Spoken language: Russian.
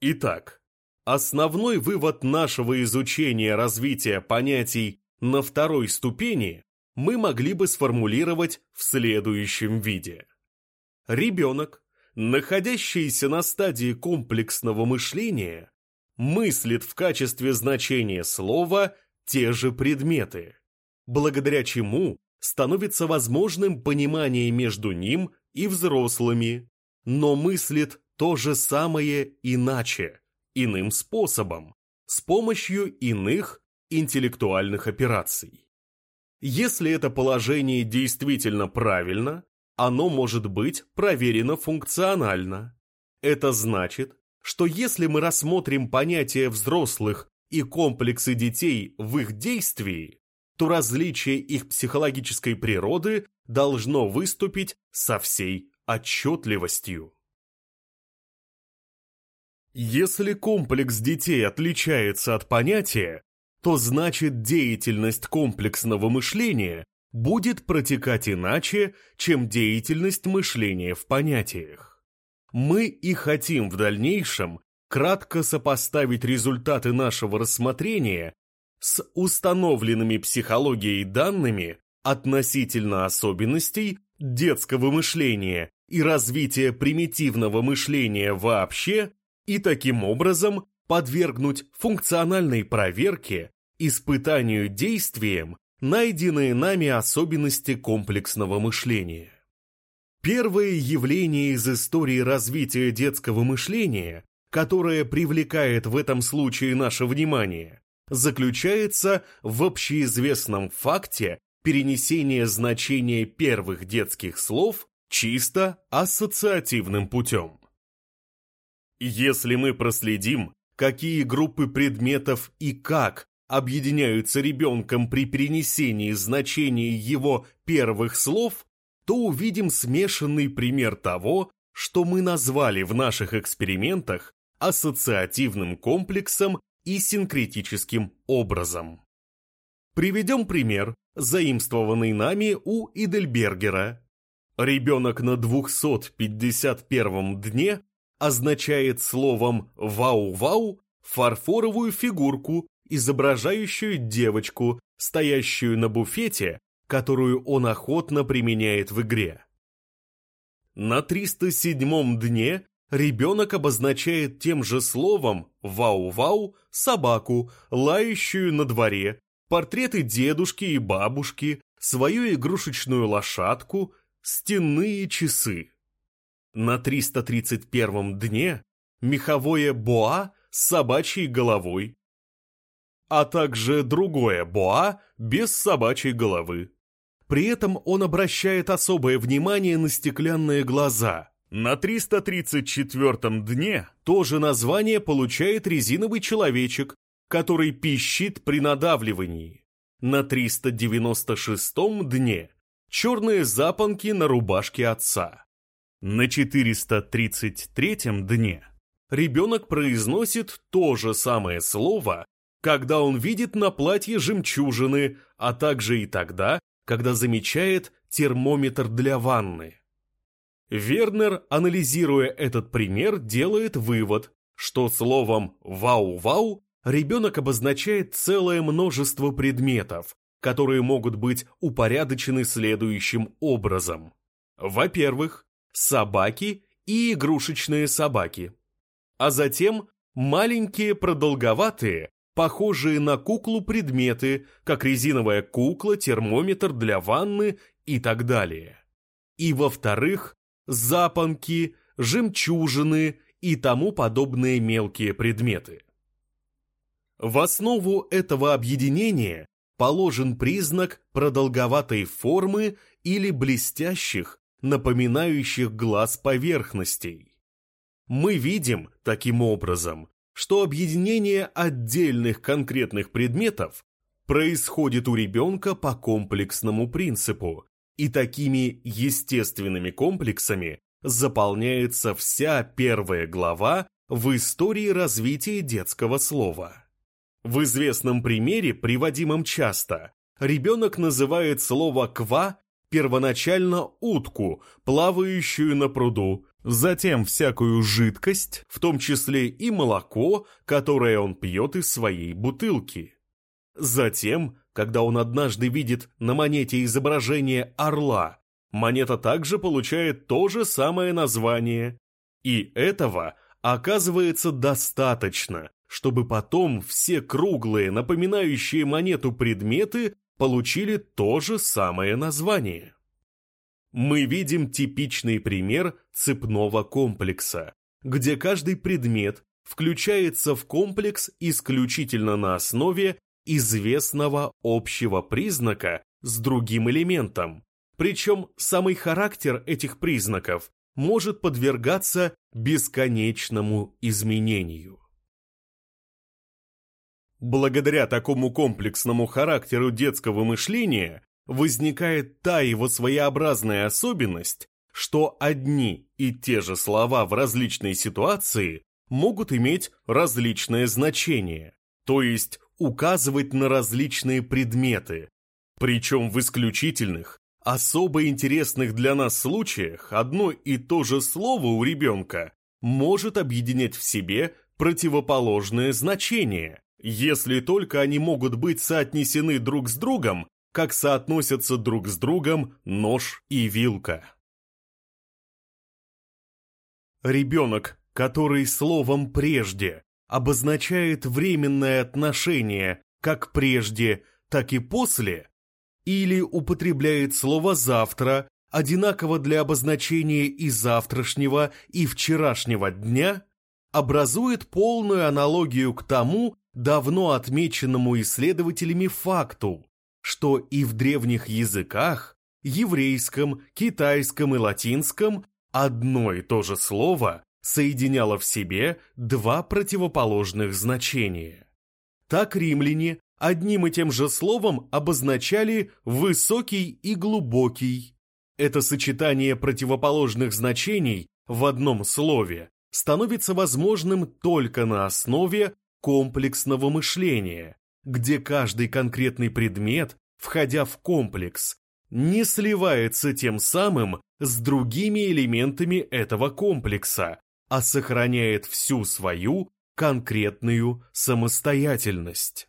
Итак, основной вывод нашего изучения развития понятий на второй ступени мы могли бы сформулировать в следующем виде. Ребенок, находящийся на стадии комплексного мышления, мыслит в качестве значения слова те же предметы, благодаря чему становится возможным понимание между ним и взрослыми, но мыслит то же самое иначе, иным способом, с помощью иных интеллектуальных операций. Если это положение действительно правильно, оно может быть проверено функционально. Это значит, что если мы рассмотрим понятия взрослых и комплексы детей в их действии, то различие их психологической природы должно выступить со всей отчетливостью. Если комплекс детей отличается от понятия, то значит деятельность комплексного мышления будет протекать иначе, чем деятельность мышления в понятиях. Мы и хотим в дальнейшем кратко сопоставить результаты нашего рассмотрения с установленными психологией данными относительно особенностей детского мышления и развития примитивного мышления вообще и таким образом подвергнуть функциональной проверке, испытанию действием найденные нами особенности комплексного мышления. Первое явление из истории развития детского мышления, которое привлекает в этом случае наше внимание, заключается в общеизвестном факте перенесения значения первых детских слов чисто ассоциативным путем. Если мы проследим, какие группы предметов и как объединяются ребенком при перенесении значений его первых слов, то увидим смешанный пример того, что мы назвали в наших экспериментах ассоциативным комплексом и синкретическим образом. Приведем пример, заимствованный нами у Идельбергера. Ребенок на 251 дне означает словом «вау-вау» фарфоровую фигурку, изображающую девочку, стоящую на буфете, которую он охотно применяет в игре. На 307 дне ребенок обозначает тем же словом «вау-вау» собаку, лающую на дворе, портреты дедушки и бабушки, свою игрушечную лошадку, стенные часы. На 331 дне меховое боа с собачьей головой, а также другое боа без собачьей головы. При этом он обращает особое внимание на стеклянные глаза – на 334-м дне тоже название получает резиновый человечек, который пищит при надавливании. На 396-м дне черные запонки на рубашке отца. На 433-м дне ребенок произносит то же самое слово, когда он видит на платье жемчужины, а также и тогда, когда замечает термометр для ванны. Вернер, анализируя этот пример, делает вывод, что словом «вау-вау» ребенок обозначает целое множество предметов, которые могут быть упорядочены следующим образом. Во-первых, собаки и игрушечные собаки. А затем маленькие продолговатые, похожие на куклу предметы, как резиновая кукла, термометр для ванны и так далее. И во-вторых, запонки, жемчужины и тому подобные мелкие предметы. В основу этого объединения положен признак продолговатой формы или блестящих, напоминающих глаз поверхностей. Мы видим, таким образом, что объединение отдельных конкретных предметов происходит у ребенка по комплексному принципу, и такими естественными комплексами заполняется вся первая глава в истории развития детского слова. В известном примере, приводимом часто, ребенок называет слово «ква» первоначально утку, плавающую на пруду, затем всякую жидкость, в том числе и молоко, которое он пьет из своей бутылки. Затем, когда он однажды видит на монете изображение орла, монета также получает то же самое название. И этого оказывается достаточно, чтобы потом все круглые, напоминающие монету предметы, получили то же самое название. Мы видим типичный пример цепного комплекса, где каждый предмет включается в комплекс исключительно на основе известного общего признака с другим элементом, причем самый характер этих признаков может подвергаться бесконечному изменению. Благодаря такому комплексному характеру детского мышления возникает та его своеобразная особенность, что одни и те же слова в различной ситуации могут иметь различное значение, то есть указывать на различные предметы, причем в исключительных, особо интересных для нас случаях одно и то же слово у ребенка может объединять в себе противоположное значение, если только они могут быть соотнесены друг с другом, как соотносятся друг с другом нож и вилка. Ребенок, который словом «прежде» обозначает временное отношение как прежде, так и после, или употребляет слово «завтра» одинаково для обозначения и завтрашнего, и вчерашнего дня, образует полную аналогию к тому, давно отмеченному исследователями факту, что и в древних языках, еврейском, китайском и латинском, одно и то же слово соединяло в себе два противоположных значения. Так римляне одним и тем же словом обозначали «высокий» и «глубокий». Это сочетание противоположных значений в одном слове становится возможным только на основе комплексного мышления, где каждый конкретный предмет, входя в комплекс, не сливается тем самым с другими элементами этого комплекса, а сохраняет всю свою конкретную самостоятельность.